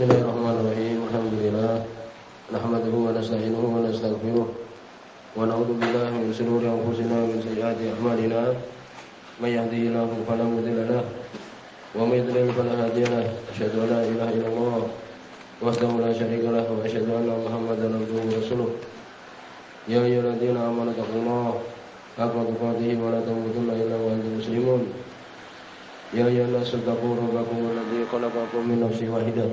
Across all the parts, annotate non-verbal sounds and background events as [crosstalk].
Bismillahirrahmanirrahim. Alhamdulillah. Nahmaduhu wa nasta'inuhu wa nastaghfiruh. Wa na'udzu billahi min shururi anfusina wa min sayyiati a'malina. May yahdihillahu fala mudilla lahu wa may yudlil fala hadiya lahu. Asyhadu an la ilaha illallah wahdahu la syarika lahu wa asyhadu anna Muhammadan abduhu wa rasuluh. Ya ayyuhalladzina amanu taqullaha haqqa tuqatih wa la tamutunna illa wa antum muslimun. Ya ayyuhan-nasu taqu rabbakum alladzi khalaqakum min nafsin wahidah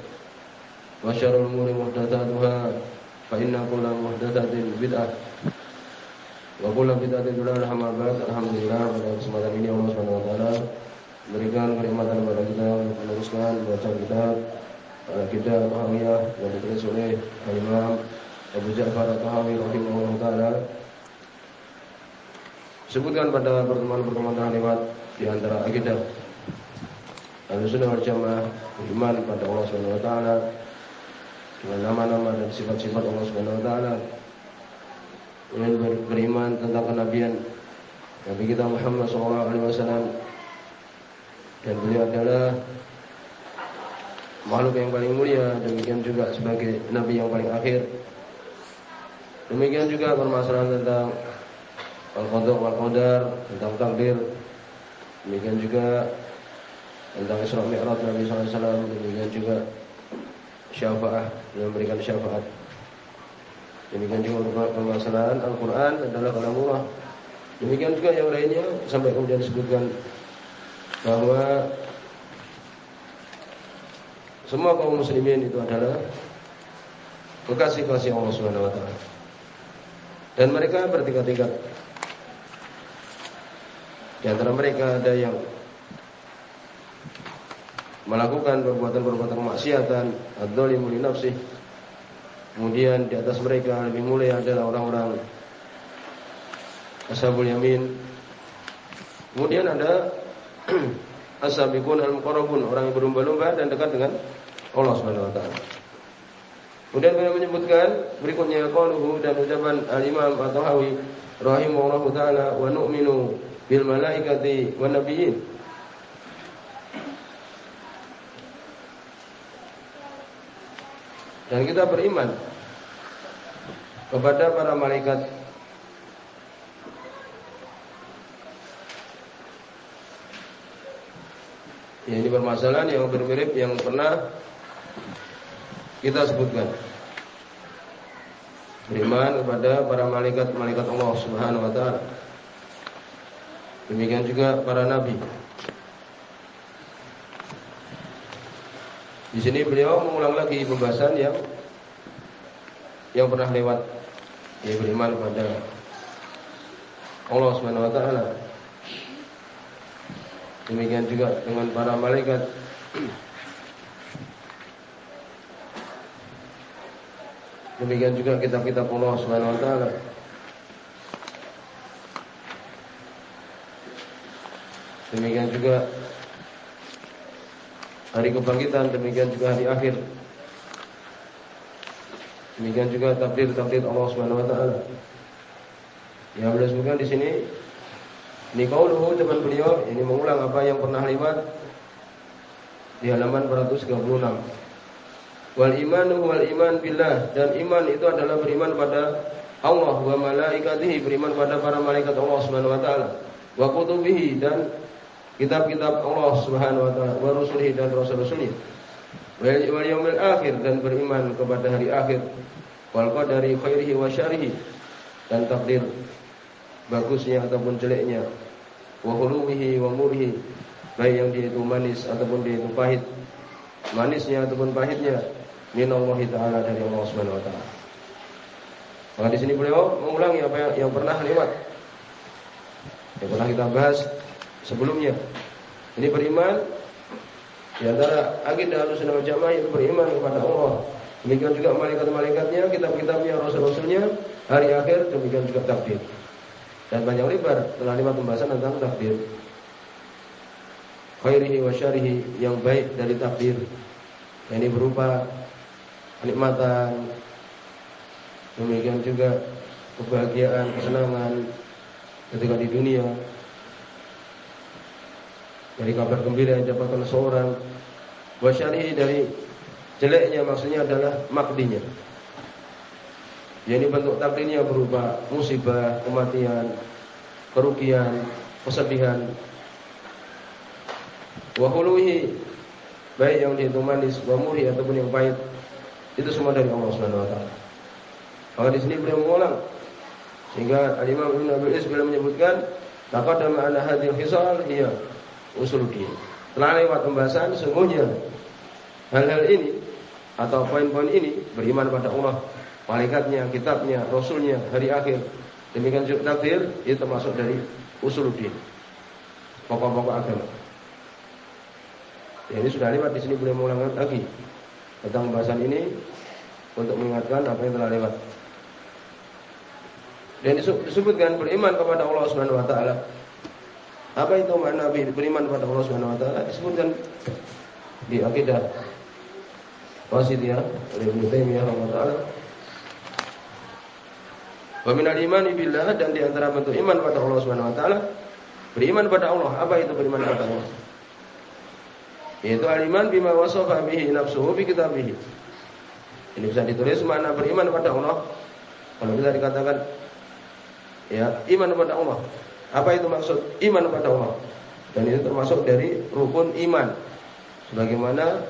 وشر الأمور محدثاتها فإن كل محدثة بدعة وكل بدعة ضلالة أما بعد Alhamdulillah pada kesempatan ini Allah Subhanahu wa taala berikan kenikmatan kepada kita untuk meneruskan bacaan kitab kita Tahawiyah yang ditulis oleh Imam Abu Ja'far Tahawi rahimahullah taala sebutkan pada pertemuan-pertemuan lewat di antara akidah Ahlussunnah wal Jamaah iman pada Allah Subhanahu wa taala dengan nama-nama dan sifat-sifat Allah Subhanahu wa taala. Beriman tentang kenabian Nabi kita Muhammad SAW dan beliau adalah makhluk yang paling mulia demikian juga sebagai nabi yang paling akhir. Demikian juga permasalahan tentang al-qadar wal qadar tentang takdir demikian juga tentang Isra Mi'raj Nabi SAW demikian juga syafaat memberikan syafaat. Demikian juga permasalahan Al-Quran adalah kalamullah. Demikian juga yang lainnya sampai kemudian disebutkan bahwa semua kaum muslimin itu adalah kekasih-kasih Allah Subhanahu wa taala. Dan mereka bertingkat-tingkat. Di antara mereka ada yang melakukan perbuatan-perbuatan maksiatan adzalimu li nafsih. Kemudian di atas mereka lebih mulia adalah orang-orang ashabul yamin. Kemudian ada [clears throat] asabiqun al-muqarrabun orang yang berlomba-lomba dan dekat dengan Allah Subhanahu wa taala. Kemudian beliau menyebutkan berikutnya qauluhu dan ucapan al-Imam At-Tahawi rahimahullahu taala wa nu'minu bil malaikati wan nabiyyin Dan kita beriman kepada para malaikat Ya, ini permasalahan yang mirip yang pernah kita sebutkan. Beriman kepada para malaikat-malaikat Allah Subhanahu wa taala. Demikian juga para nabi. Di sini beliau mengulang lagi pembahasan yang yang pernah lewat dia beriman kepada Allah Subhanahu wa taala. Demikian juga dengan para malaikat. Demikian juga kitab-kitab Allah Subhanahu wa taala. Demikian juga hari kebangkitan, demikian juga hari akhir. Demikian juga takdir-takdir Allah Subhanahu wa taala. Yang beliau di sini ini qauluhu teman beliau ini mengulang apa yang pernah lewat di halaman 436. Wal imanu wal iman billah dan iman itu adalah beriman pada Allah wa malaikatihi beriman pada para malaikat Allah Subhanahu wa taala wa kutubihi dan kitab-kitab Allah Subhanahu wa taala wa rusulihi dan rasul-rasulnya. Wal yaumil akhir dan beriman kepada hari akhir. Wal qadari khairihi wa syarihi dan takdir bagusnya ataupun jeleknya. Wa hulumihi wa baik yang dia itu manis ataupun dia itu pahit. Manisnya ataupun pahitnya minallahi taala dari Allah Subhanahu wa taala. Maka di sini beliau mengulangi apa yang, yang pernah lewat. Yang pernah kita bahas sebelumnya. Ini beriman Di antara agenda Ahlussunnah wal Jamaah itu beriman kepada Allah. Demikian juga malaikat-malaikatnya, kitab-kitabnya, rasul-rasulnya, hari akhir, demikian juga takdir. Dan banyak lebar telah lima pembahasan tentang takdir. Khairihi wa syarihi yang baik dari takdir. Ini berupa kenikmatan, demikian juga kebahagiaan, kesenangan ketika di dunia, dari kabar gembira yang didapatkan seorang wasyarihi dari jeleknya maksudnya adalah makdinya ini bentuk takdirnya berupa musibah, kematian, kerugian, kesedihan. Wahuluhi baik yang dihitung manis, wamuri ataupun yang pahit itu semua dari Allah Subhanahu wa taala. Maka di sini beliau mengulang sehingga Al-Imam Ibnu Abi Is beliau menyebutkan taqaddama anna hadhil khisal hiya usuluddin. Telah lewat pembahasan sungguhnya hal-hal ini atau poin-poin ini beriman pada Allah, malaikatnya, kitabnya, rasulnya, hari akhir. Demikian juga takdir itu termasuk dari usuluddin. Pokok-pokok agama. Ya, ini sudah lewat di sini boleh mengulang lagi tentang pembahasan ini untuk mengingatkan apa yang telah lewat. Dan disebutkan beriman kepada Allah Subhanahu wa taala apa itu makna beriman kepada Allah Subhanahu wa taala? Disebutkan di akidah Wasitiyah oleh Ibnu Taimiyah rahimahullah. Wa minal imani billah dan di antara bentuk iman pada Allah Subhanahu wa taala beriman pada Allah. Apa itu beriman pada Allah? Yaitu al-iman bima wasafa bihi nafsuhu bi kitabih. Ini bisa ditulis makna beriman pada Allah. Kalau kita dikatakan ya iman pada Allah apa itu maksud iman kepada Allah? Dan itu termasuk dari rukun iman. Sebagaimana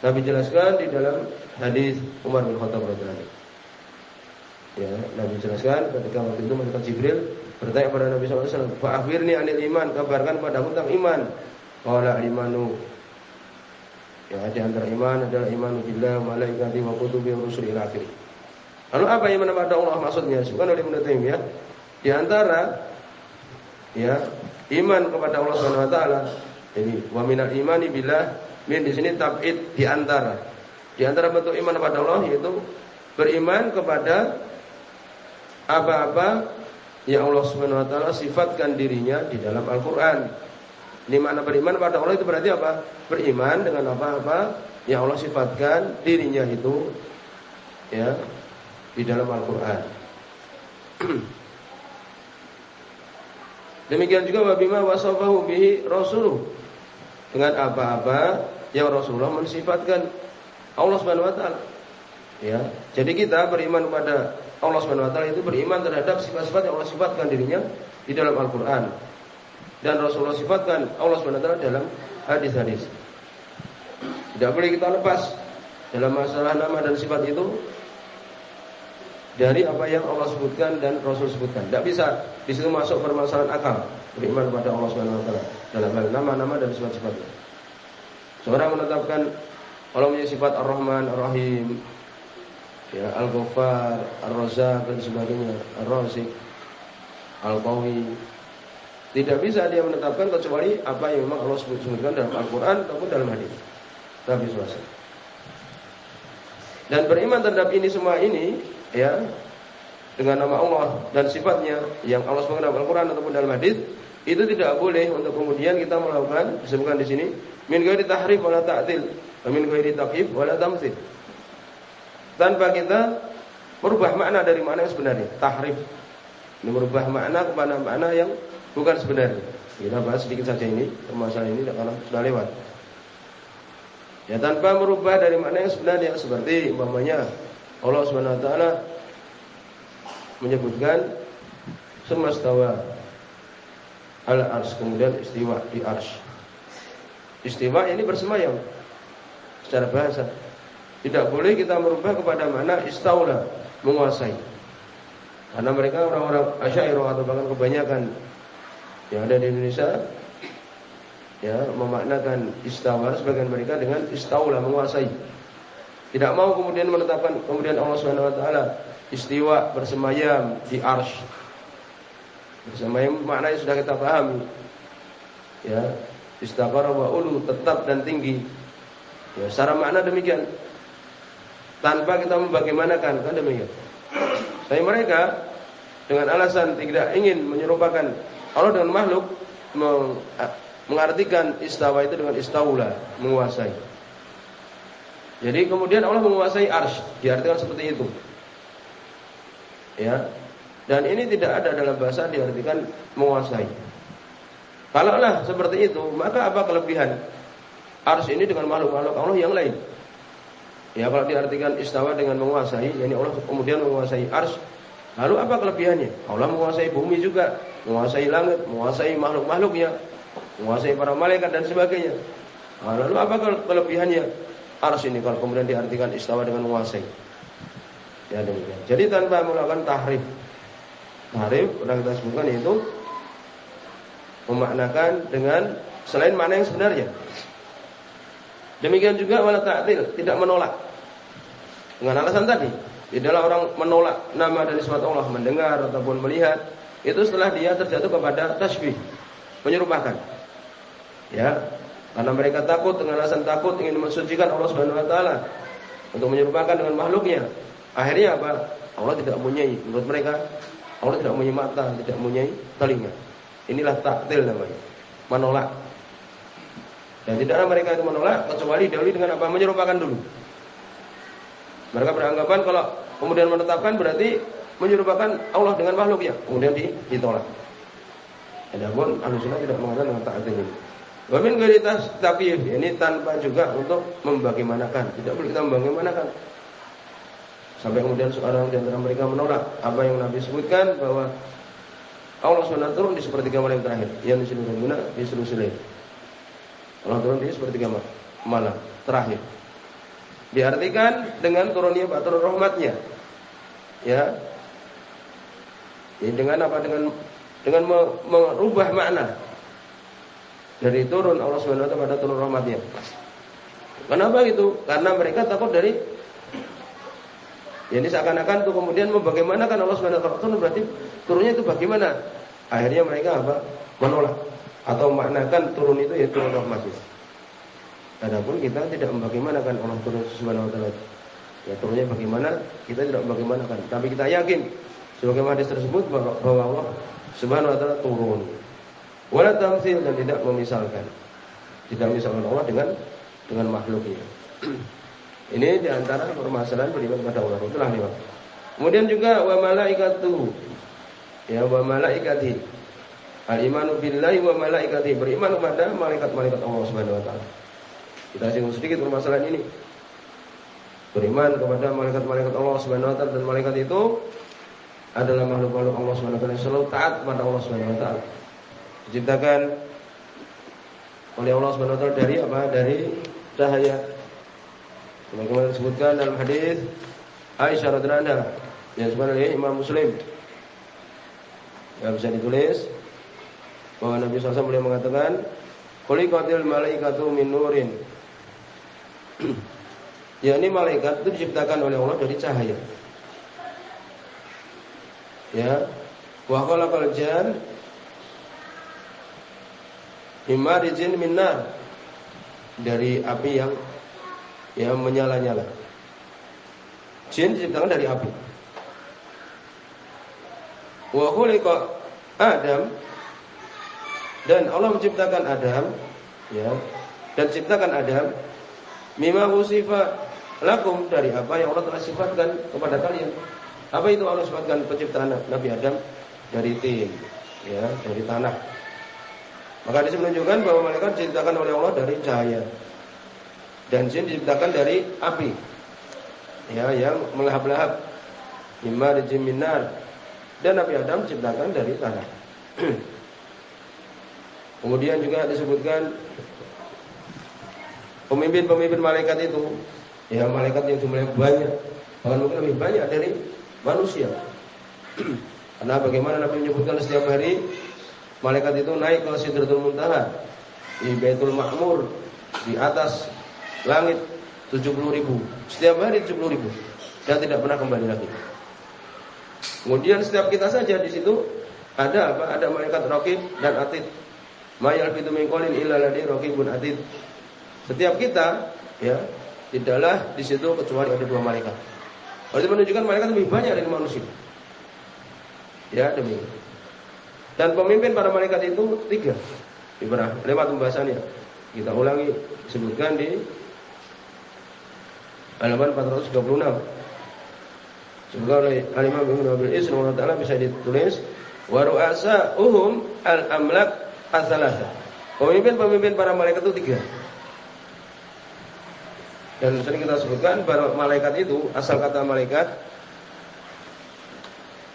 Nabi jelaskan di dalam hadis Umar bin Khattab radhiyallahu Ya, Nabi jelaskan ketika waktu itu malaikat Jibril bertanya kepada Nabi SAW, Pak akhirni anil iman, kabarkan padaku tentang iman. Qala imanu yang ada antara iman adalah iman billah malaikati wa kutubi wa rusuli ila Lalu apa iman kepada Allah maksudnya? Bukan oleh Ibnu Taimiyah. Di antara ya iman kepada Allah Subhanahu wa taala ini wa minal imani billah min di sini tabid di antara di antara bentuk iman kepada Allah yaitu beriman kepada apa-apa yang Allah Subhanahu wa taala sifatkan dirinya di dalam Al-Qur'an. Ini makna beriman kepada Allah itu berarti apa? Beriman dengan apa-apa yang Allah sifatkan dirinya itu ya di dalam Al-Qur'an. [clears throat] Demikian juga wabima wasafahu bihi rasuluh. Dengan apa-apa yang Rasulullah mensifatkan Allah Subhanahu wa taala. Ya. Jadi kita beriman kepada Allah Subhanahu wa taala itu beriman terhadap sifat-sifat yang Allah sifatkan dirinya di dalam Al-Qur'an. Dan Rasulullah sifatkan Allah Subhanahu wa taala dalam hadis-hadis. Tidak boleh kita lepas dalam masalah nama dan sifat itu dari apa yang Allah sebutkan dan Rasul sebutkan. Tidak bisa di situ masuk permasalahan akal beriman kepada Allah Subhanahu wa taala dalam hal nama-nama dan sifat-sifatnya. Seorang menetapkan Allah punya sifat Ar-Rahman, Ar-Rahim, ya, Al-Ghaffar, Ar-Razzaq dan sebagainya, Ar-Razik, Al-Qawi. Tidak bisa dia menetapkan kecuali apa yang memang Allah sebutkan dalam Al-Qur'an ataupun dalam hadis. Nabi SAW. Dan beriman terhadap ini semua ini ya dengan nama Allah dan sifatnya yang Allah sebutkan dalam Al-Qur'an ataupun dalam hadis itu tidak boleh untuk kemudian kita melakukan disebutkan di sini min ghairi tahrif wala ta'til wa min ghairi taqif wala tamtsil. Tanpa kita merubah makna dari makna yang sebenarnya, tahrif. Ini merubah makna kepada makna yang bukan sebenarnya. Kita bahas sedikit saja ini, permasalahan ini karena sudah lewat. Ya tanpa merubah dari makna yang sebenarnya seperti umpamanya Allah Subhanahu wa taala menyebutkan semastawa al ars kemudian istiwa di ars. Istiwa ini bersemayam secara bahasa. Tidak boleh kita merubah kepada mana istaula menguasai. Karena mereka orang-orang Asy'ariyah atau bahkan kebanyakan yang ada di Indonesia ya memaknakan istawa sebagian mereka dengan istaula menguasai. Tidak mau kemudian menetapkan kemudian Allah Subhanahu wa taala istiwa bersemayam di arsy. Bersemayam maknanya sudah kita pahami. Ya. Istaqara wa ulu tetap dan tinggi. Ya, secara makna demikian. Tanpa kita membagaimanakan kan demikian. Tapi mereka dengan alasan tidak ingin menyerupakan Allah dengan makhluk meng, mengartikan istawa itu dengan istaula, menguasai. Jadi kemudian Allah menguasai arsh, diartikan seperti itu. Ya. Dan ini tidak ada dalam bahasa diartikan menguasai. Kalaulah seperti itu, maka apa kelebihan arsh ini dengan makhluk-makhluk Allah yang lain? Ya kalau diartikan istawa dengan menguasai, yakni Allah kemudian menguasai arsh, lalu apa kelebihannya? Allah menguasai bumi juga, menguasai langit, menguasai makhluk-makhluknya, menguasai para malaikat dan sebagainya. Nah, lalu apa kelebihannya? Ars ini kalau kemudian diartikan istawa dengan menguasai. Ya demikian. Jadi tanpa melakukan tahrif. Tahrif sudah kita sebutkan itu memaknakan dengan selain mana yang sebenarnya. Demikian juga wala ta'til, tidak menolak. Dengan alasan tadi, tidaklah orang menolak nama dan sifat Allah, mendengar ataupun melihat, itu setelah dia terjatuh kepada tasbih, menyerupakan. Ya, karena mereka takut dengan alasan takut ingin mensucikan Allah Subhanahu wa taala untuk menyerupakan dengan makhluknya. Akhirnya apa? Allah tidak mempunyai menurut mereka Allah tidak mempunyai mata, tidak mempunyai telinga. Inilah taktil namanya. Menolak. Dan tidaklah mereka itu menolak kecuali dahulu dengan apa? Menyerupakan dulu. Mereka beranggapan kalau kemudian menetapkan berarti menyerupakan Allah dengan makhluknya, kemudian ditolak. Adapun ahlu sunnah tidak mengatakan dengan taktil ini. Wamin garitas tapi ini tanpa juga untuk membagaimanakan, tidak boleh kita membagaimanakan. Sampai kemudian seorang di antara mereka menolak apa yang Nabi sebutkan bahwa Allah SWT turun di sepertiga malam terakhir, yang di seluruh guna di seluruh. Allah turun di sepertiga malam terakhir. Diartikan dengan turunnya turun rahmatnya. Ya. Ini dengan apa? Dengan dengan merubah makna dari turun Allah Subhanahu wa taala pada turun rahmatnya. Kenapa itu? Karena mereka takut dari jadi seakan-akan itu kemudian membagaimanakan Allah Subhanahu wa taala berarti turunnya itu bagaimana? Akhirnya mereka apa? Menolak atau maknakan turun itu yaitu turun rahmatnya. Adapun kita tidak membagaimanakan Allah turun Subhanahu wa taala. Ya turunnya bagaimana? Kita tidak membagaimanakan, tapi kita yakin sebagaimana hadis tersebut bahwa Allah Subhanahu wa taala turun. Wala tamsil dan tidak memisalkan. Tidak misalkan Allah dengan dengan makhluknya. Ini [clears throat] di antara permasalahan beriman pada Allah. Itulah lima. Kemudian juga wa malaikatu. Ya wa malaikati. Al imanu billahi wa malaikati. Beriman kepada malaikat-malaikat Allah Subhanahu wa taala. Kita singgung sedikit permasalahan ini. Beriman kepada malaikat-malaikat Allah Subhanahu wa taala dan malaikat itu adalah makhluk-makhluk Allah Subhanahu wa taala selalu taat kepada Allah Subhanahu wa taala diciptakan oleh Allah taala dari apa? Dari cahaya. Sebagaimana disebutkan dalam hadis Aisyah radhiyallahu anha yang oleh Imam Muslim. Ya bisa ditulis bahwa Nabi SAW boleh mengatakan Khuliqatil malaikatu min nurin. [clears throat] ya ini malaikat itu diciptakan oleh Allah dari cahaya. Ya. Wa khalaqal jan Imarijin minnar dari api yang yang menyala-nyala. Jin diciptakan dari api. Wa khuliqa Adam dan Allah menciptakan Adam ya dan ciptakan Adam mimma usifa lakum dari apa yang Allah telah sifatkan kepada kalian. Apa itu Allah sifatkan penciptaan Nabi Adam dari tin ya dari tanah. Maka di sini menunjukkan bahwa malaikat diciptakan oleh Allah dari cahaya. Dan jin diciptakan dari api. Ya, yang melahap-lahap. Mimma jin minar. Dan Nabi Adam diciptakan dari tanah. [clears throat] Kemudian juga disebutkan pemimpin-pemimpin malaikat itu, ya malaikat yang jumlahnya banyak, bahkan mungkin lebih banyak dari manusia. [clears throat] Karena bagaimana Nabi menyebutkan setiap hari Malaikat itu naik ke Sidratul Muntaha di Baitul Ma'mur di atas langit 70 ribu setiap hari 70 ribu dan tidak pernah kembali lagi. Kemudian setiap kita saja di situ ada apa? Ada malaikat rokib dan atid Mayal fitu min qawlin illa ladhi raqibun atid. Setiap kita ya tidaklah di situ kecuali ada dua malaikat. Berarti menunjukkan malaikat lebih banyak dari manusia. Ya demikian. Dan pemimpin para malaikat itu tiga. Ibrah lewat pembahasannya. Kita ulangi disebutkan di halaman 436. Semoga oleh Al-Imam Ibnu Abil Is taala bisa ditulis wa uhum al-amlak asalasa. Pemimpin-pemimpin para malaikat itu tiga. Dan sering kita sebutkan bahwa malaikat itu asal kata malaikat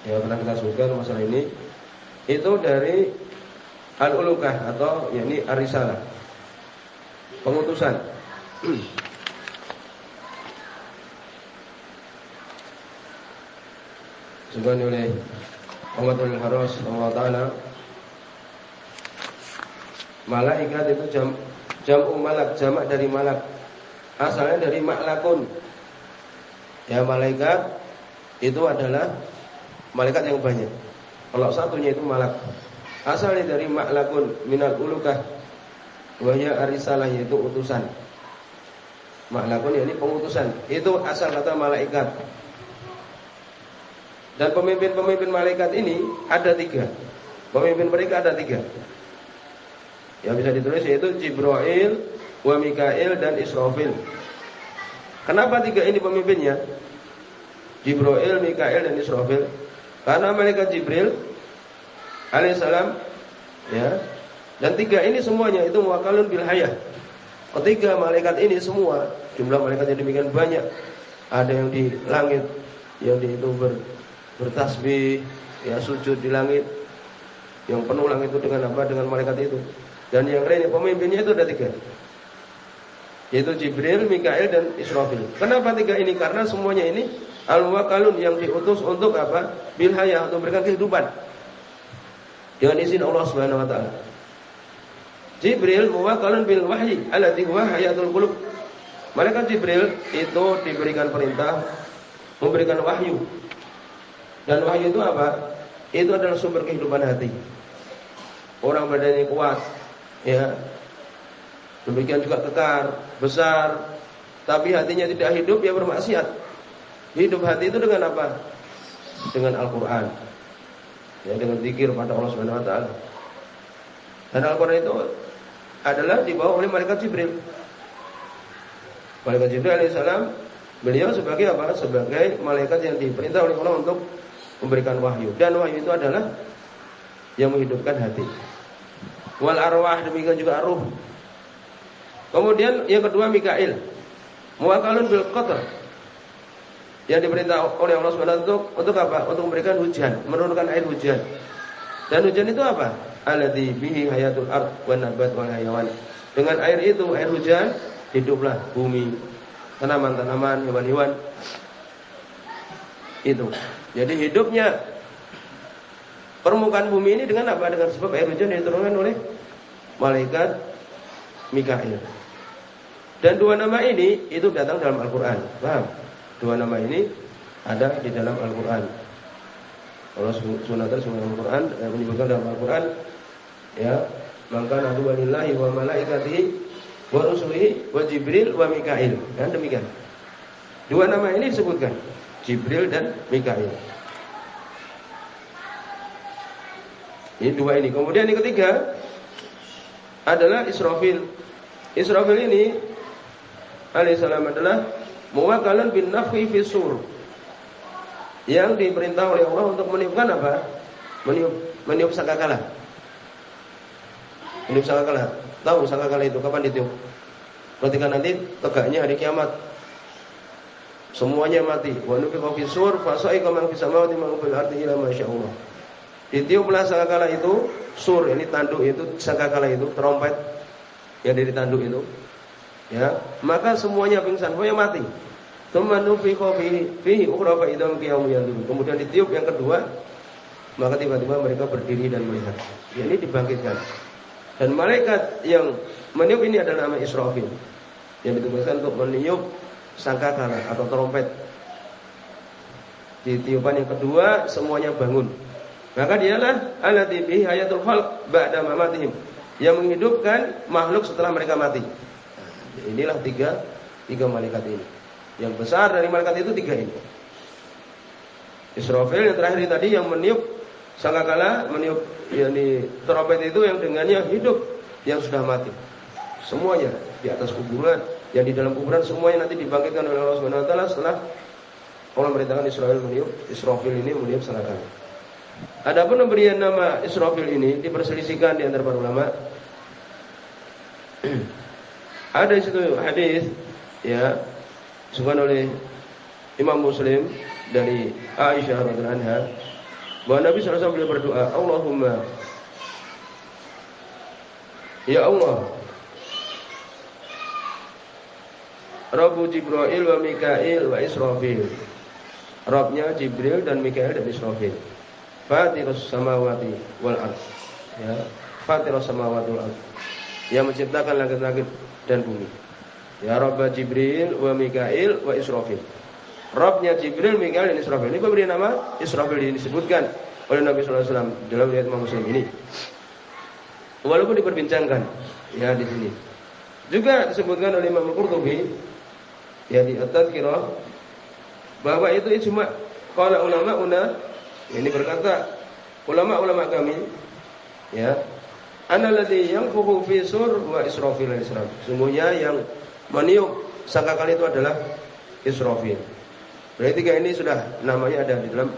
ya pernah kita sebutkan masalah ini itu dari al-ulukah atau yakni arisalah pengutusan. Sebagai oleh Muhammadul Haros Allah Ta'ala. Malaikat itu jam jam malak, jamak dari malak. Asalnya dari maklakun. Ya malaikat Itu adalah Malaikat yang banyak Kalau satunya itu malak. Asalnya dari maklakun Minal ulukah. Wahya arisalah yaitu utusan. Maklakun ini pengutusan. Itu asal kata malaikat. Dan pemimpin-pemimpin malaikat ini Ada tiga. Pemimpin mereka ada tiga. Yang bisa ditulis yaitu Jibril wa Mikail dan Israfil. Kenapa tiga ini pemimpinnya? Jibril, Mikail dan Israfil. Karena malaikat Jibril alaihissalam ya. Dan tiga ini semuanya itu muwakalun bil hayah. Ketiga malaikat ini semua jumlah malaikatnya demikian banyak. Ada yang di langit, yang di itu ber, bertasbih, ya sujud di langit. Yang penuh langit itu dengan apa? Dengan malaikat itu. Dan yang lainnya pemimpinnya itu ada tiga yaitu Jibril, Mikail dan Israfil. Kenapa tiga ini? Karena semuanya ini al-wakalun yang diutus untuk apa? Bil hayah untuk memberikan kehidupan. Dengan izin Allah Subhanahu wa taala. Jibril muwakalun bil wahyi alladhi huwa hayatul qulub. Malaikat Jibril itu diberikan perintah memberikan wahyu. Dan wahyu itu apa? Itu adalah sumber kehidupan hati. Orang badannya kuat, ya, Demikian juga kekar, besar, tapi hatinya tidak hidup ya bermaksiat. Hidup hati itu dengan apa? Dengan Al-Qur'an. Ya, dengan zikir pada Allah Subhanahu wa taala. Dan Al-Qur'an itu adalah dibawa oleh malaikat Jibril. Malaikat Jibril alaihissalam beliau sebagai apa? Sebagai malaikat yang diperintah oleh Allah untuk memberikan wahyu. Dan wahyu itu adalah yang menghidupkan hati. Wal arwah demikian juga ruh Kemudian yang kedua Mikail. Muwakalun bil qadar. Yang diperintah oleh Allah Subhanahu untuk untuk apa? Untuk memberikan hujan, menurunkan air hujan. Dan hujan itu apa? Alladzi bihi hayatul ard wan nabat wal hayawan. Dengan air itu, air hujan, hiduplah bumi, tanaman-tanaman, hewan-hewan. Itu. Jadi hidupnya permukaan bumi ini dengan apa? Dengan sebab air hujan yang diturunkan oleh malaikat Mikail. Dan dua nama ini itu datang dalam Al-Quran. Paham? Dua nama ini ada di dalam Al-Quran. Allah SWT dalam Al-Quran menyebutkan dalam Al-Quran ya maka walillahi wa malaikatihi wa rusulihi wa Jibril wa Mikail. Dan demikian. Dua nama ini disebutkan Jibril dan Mikail. Ini dua ini. Kemudian yang ketiga adalah Israfil. Israfil ini alaihissalam adalah muwakkalan bin nafhi fi sur. Yang diperintah oleh Allah untuk meniupkan apa? Meniup meniup sangkakala. Meniup sangkakala. Tahu sangkakala itu kapan ditiup? Ketika nanti tegaknya hari kiamat. Semuanya mati. Wa nufiqa fi sur fa sa'iqa man fis samawati man fil ardi ila ma Allah. Ditiuplah sangkakala itu sur ini tanduk itu sangkakala itu trompet yang dari tanduk itu ya maka semuanya pingsan semuanya mati Kemudian ditiup yang kedua, maka tiba-tiba mereka berdiri dan melihat. Ya, ini dibangkitkan. Dan malaikat yang meniup ini adalah nama Israfil. Yang ditugaskan untuk meniup sangkakala atau trompet. Di tiupan yang kedua semuanya bangun. Maka dialah alladzi hayatul khalq ba'da mamatihim yang menghidupkan makhluk setelah mereka mati. Inilah tiga tiga malaikat ini. Yang besar dari malaikat itu tiga ini. Israfil yang terakhir tadi yang meniup sangkakala meniup yakni trompet itu yang dengannya hidup yang sudah mati. Semuanya di atas kuburan, yang di dalam kuburan semuanya nanti dibangkitkan oleh Allah Subhanahu wa taala setelah Allah merintahkan Israel meniup Israfil ini meniup sangkakala. Adapun pemberian nama Israfil ini diperselisihkan di antara para ulama. [clears throat] Ada situ hadis ya disebutkan oleh Imam Muslim dari Aisyah radhiyallahu anha bahwa Nabi SAW beliau berdoa, Allahumma Ya Allah Rabbu Jibril wa Mikail wa Israfil. Rabbnya Jibril dan Mikail dan Israfil. Fatirus samawati wal ard. Ya Fatirus samawati wal ard yang menciptakan langit-langit dan bumi ya Rabb Jibril wa Mikail wa Israfil Robnya Jibril, Mikael dan Israfil. Ini pemberi nama Israfil ini disebutkan oleh Nabi Sallallahu Alaihi Wasallam dalam riwayat Imam Muslim ini. Walaupun diperbincangkan ya di sini. Juga disebutkan oleh Imam Qurtubi ya di At-Tadhkirah bahwa itu cuma kalau ulama una ini berkata ulama-ulama kami ya analladzi yanfukhu fi sur wa Israfil al-Israfil. Sungguhnya yang meniup sangkakala itu adalah Israfil. Berarti tiga ini sudah namanya ada di dalam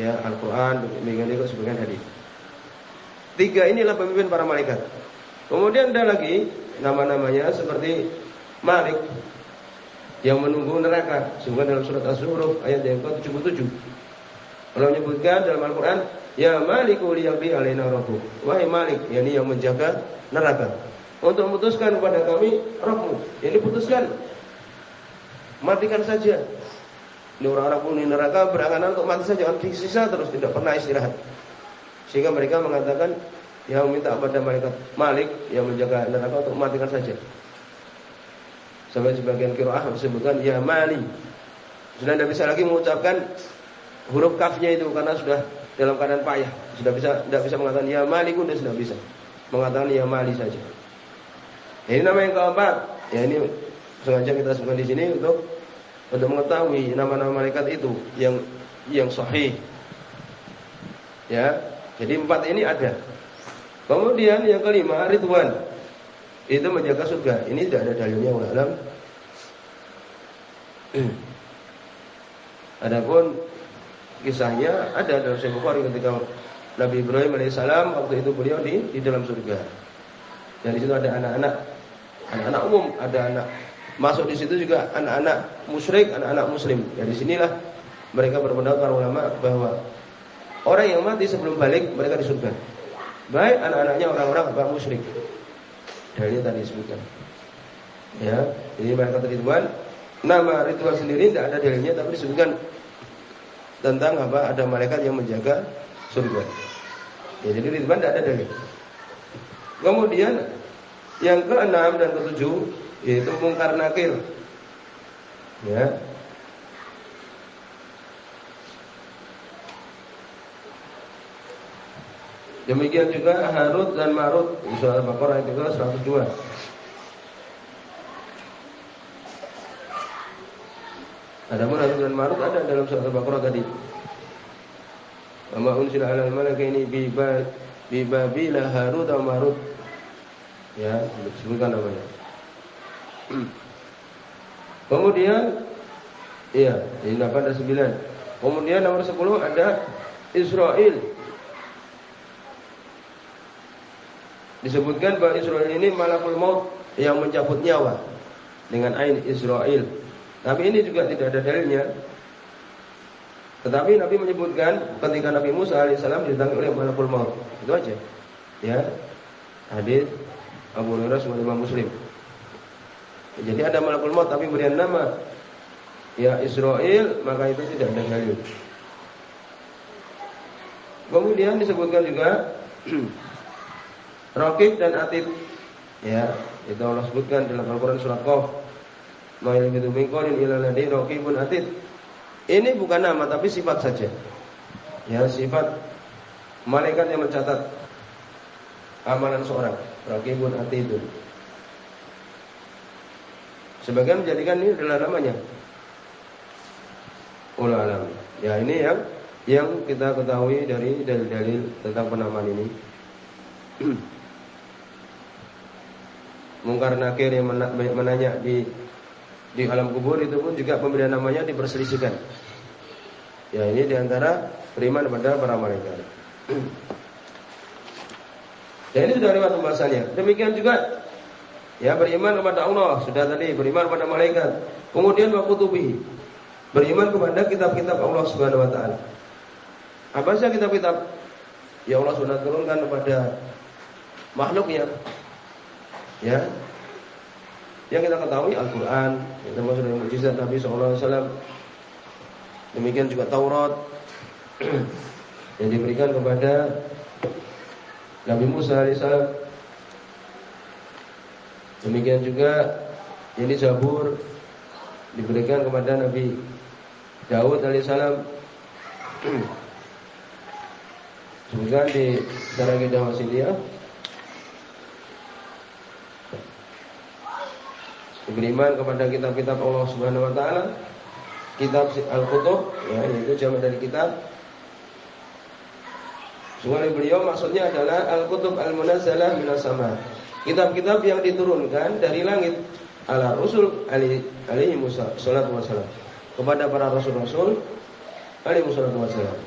ya Al-Qur'an, demikian juga sebagian hadis. Tiga inilah pemimpin para malaikat. Kemudian ada lagi nama-namanya seperti Malik yang menunggu neraka. Sungguh dalam surat Az-Zukhruf ayat yang ke-77. Allah menyebutkan dalam Al-Qur'an, "Ya Maliku liyaqdi alaina rabbuk." Wahai Malik, yakni yang menjaga neraka. Untuk memutuskan kepada kami Rabbmu. Ini putuskan. Matikan saja. Ini orang-orang penghuni neraka berangan untuk mati saja, disiksa terus tidak pernah istirahat. Sehingga mereka mengatakan yang minta kepada malaikat Malik yang menjaga neraka untuk matikan saja. Sampai sebagian kiroah disebutkan ya Mali. Sudah tidak bisa lagi mengucapkan huruf kafnya itu karena sudah dalam keadaan payah. Sudah bisa tidak bisa mengatakan ya Mali pun sudah bisa. Mengatakan ya Mali saja. Ini nama yang keempat. Ya ini sengaja kita sebutkan di sini untuk untuk mengetahui nama-nama malaikat itu yang yang sahih. Ya, jadi empat ini ada. Kemudian yang kelima Ridwan itu menjaga surga. Ini tidak ada dalilnya ulama. [clears throat] Adapun kisahnya ada dalam Sahih Bukhari ketika Nabi Ibrahim alaihissalam waktu itu beliau di di dalam surga. Dan di situ ada anak-anak, anak-anak umum, ada anak Masuk di situ juga anak-anak musyrik, anak-anak muslim. Ya sinilah mereka berpendapat para ulama bahwa orang yang mati sebelum balik mereka di surga. Baik anak-anaknya orang-orang apa musyrik. Dalilnya tadi disebutkan. Ya, jadi mereka Ridwan nama ritual sendiri tidak ada dalilnya tapi disebutkan tentang apa ada malaikat yang menjaga surga. Ya, jadi Ridwan tidak ada dalil. Kemudian yang keenam dan ketujuh yaitu mungkar nakir. Ya. Demikian juga Harut dan Marut surah Al-Baqarah itu 102. Ada Harut dan Marut ada dalam surah Al-Baqarah tadi. Wa unsila 'alal malakaini bi bi babila Harut dan Marut. Ya, disebutkan namanya. [clears throat] Kemudian iya, ini 8 dan 9. Kemudian nomor 10 ada Israel. Disebutkan bahwa Israel ini malakul maut yang mencabut nyawa dengan ain Israel. Tapi ini juga tidak ada dalilnya. Tetapi Nabi menyebutkan ketika Nabi Musa alaihissalam didatangi oleh malakul maut. Itu aja. Ya. Hadis Abu Hurairah sebagai Muslim. Jadi ada malakul maut tapi berian nama ya Israel maka itu tidak ada dalil. Kemudian disebutkan juga [clears throat] Rokib dan Atid ya itu Allah sebutkan dalam Al-Quran surat Qaf Rokibun atid Ini bukan nama tapi sifat saja Ya sifat Malaikat yang mencatat amalan seorang. Rakibun atidun. Sebagian menjadikan ini adalah namanya. Ulah alam. Ya ini yang yang kita ketahui dari dalil-dalil tentang penamaan ini. [clears throat] Mungkar nakir yang menanya di di alam kubur itu pun juga pemberian namanya diperselisihkan. Ya ini di antara beriman pada para malaikat. [clears throat] Dan ini sudah lewat pembahasannya. Demikian juga ya beriman kepada Allah sudah tadi beriman kepada malaikat. Kemudian waktu tubi beriman kepada kitab-kitab Allah Subhanahu Wa Taala. Apa saja kitab-kitab ya Allah sudah turunkan kepada makhluknya Ya. Yang kita ketahui Al-Qur'an, yang termasuk dari mukjizat Nabi SAW. Demikian juga Taurat [clears throat] yang diberikan kepada Nabi Musa alaihissalam. Demikian juga ini Zabur diberikan kepada Nabi Daud alaihissalam. Semoga [clears throat] di Darah Kita Wasiliyah beriman kepada kitab-kitab Allah Subhanahu wa taala, kitab Al-Kutub ya itu jamak dari kitab. Sungguh beliau maksudnya adalah Al-Kutub Al-Munazzalah minas. Kitab-kitab yang diturunkan dari langit ala Rasul alaihi salatu wasalam kepada para rasul-rasul alaihi salatu wasalam.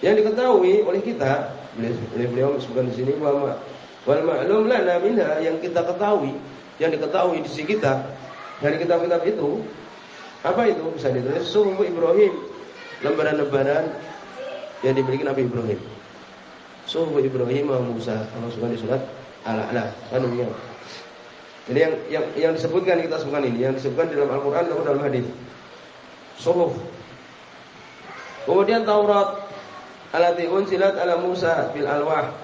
Yang diketahui oleh kita, beliau beliau sebutkan di sini bahwa wal ma'lum lana minha yang kita ketahui yang diketahui di sisi kita dari kitab-kitab itu apa itu? Bisa ditulis suhu Ibrahim lembaran-lembaran yang dimiliki Nabi Ibrahim. Suhu Ibrahim wa Musa kalau suka di surat ala-ala kan jadi yang yang yang disebutkan kita sebutkan ini yang disebutkan dalam Al-Qur'an atau dalam hadis. Suhuf kemudian Taurat alati unsilat ala Musa bil alwah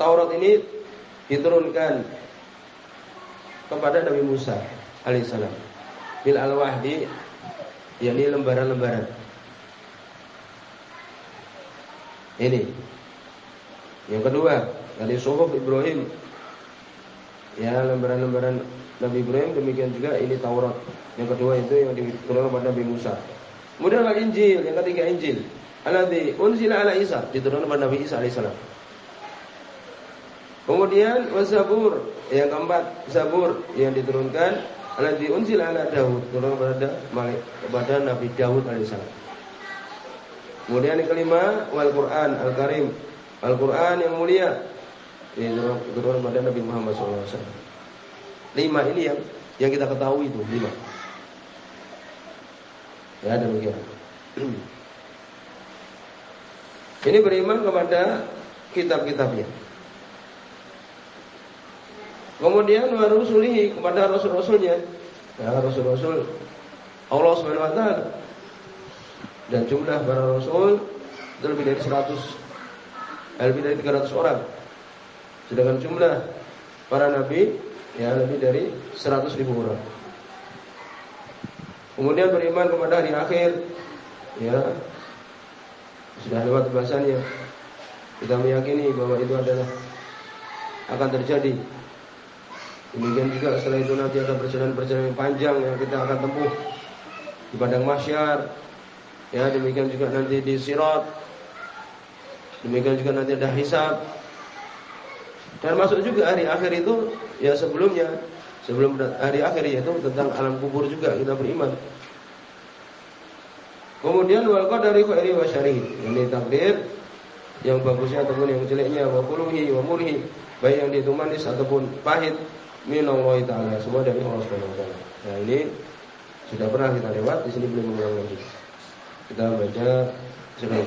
Taurat ini diturunkan kepada Nabi Musa alaihissalam bil al-wahdi yakni lembaran-lembaran. Ini. Yang kedua dari suhuf Ibrahim. Ya lembaran-lembaran Nabi Ibrahim demikian juga ini Taurat. Yang kedua itu yang diturunkan kepada Nabi Musa. Kemudian al-Injil yang ketiga Injil. Alladzi unzila ala Isa diturunkan kepada Nabi Isa alaihissalam Kemudian wasabur yang keempat Zabur yang diturunkan alladzi unzila ala Daud turun kepada Malik kepada Nabi Daud alaihissalam. Kemudian yang kelima wal Quran al Karim Al Quran yang mulia turun, turun kepada Nabi Muhammad SAW. Lima ini yang yang kita ketahui itu lima. Ya demikian. [clears throat] Ini beriman kepada kitab-kitabnya. Kemudian warusulihi kepada rasul-rasulnya. Ya, rasul-rasul Allah Subhanahu wa taala. Dan jumlah para rasul lebih dari 100 eh, lebih dari 300 orang. Sedangkan jumlah para nabi ya lebih dari 100 ribu orang. Kemudian beriman kepada hari akhir ya sudah lewat bahasannya. Kita meyakini bahwa itu adalah akan terjadi Demikian juga setelah itu nanti ada perjalanan-perjalanan panjang yang kita akan tempuh di padang masyar. Ya, demikian juga nanti di sirat. Demikian juga nanti ada hisab. Dan masuk juga hari akhir itu ya sebelumnya, sebelum hari akhir yaitu tentang alam kubur juga kita beriman. Kemudian wal qadari khairi wa syarih. Ini takdir yang bagusnya ataupun yang jeleknya wa quluhi wa murhi, baik yang itu manis ataupun pahit minallahi taala semua dari Allah Subhanahu wa taala. Nah, ini sudah pernah kita lewat, di sini belum mengulang lagi. Kita baca sudah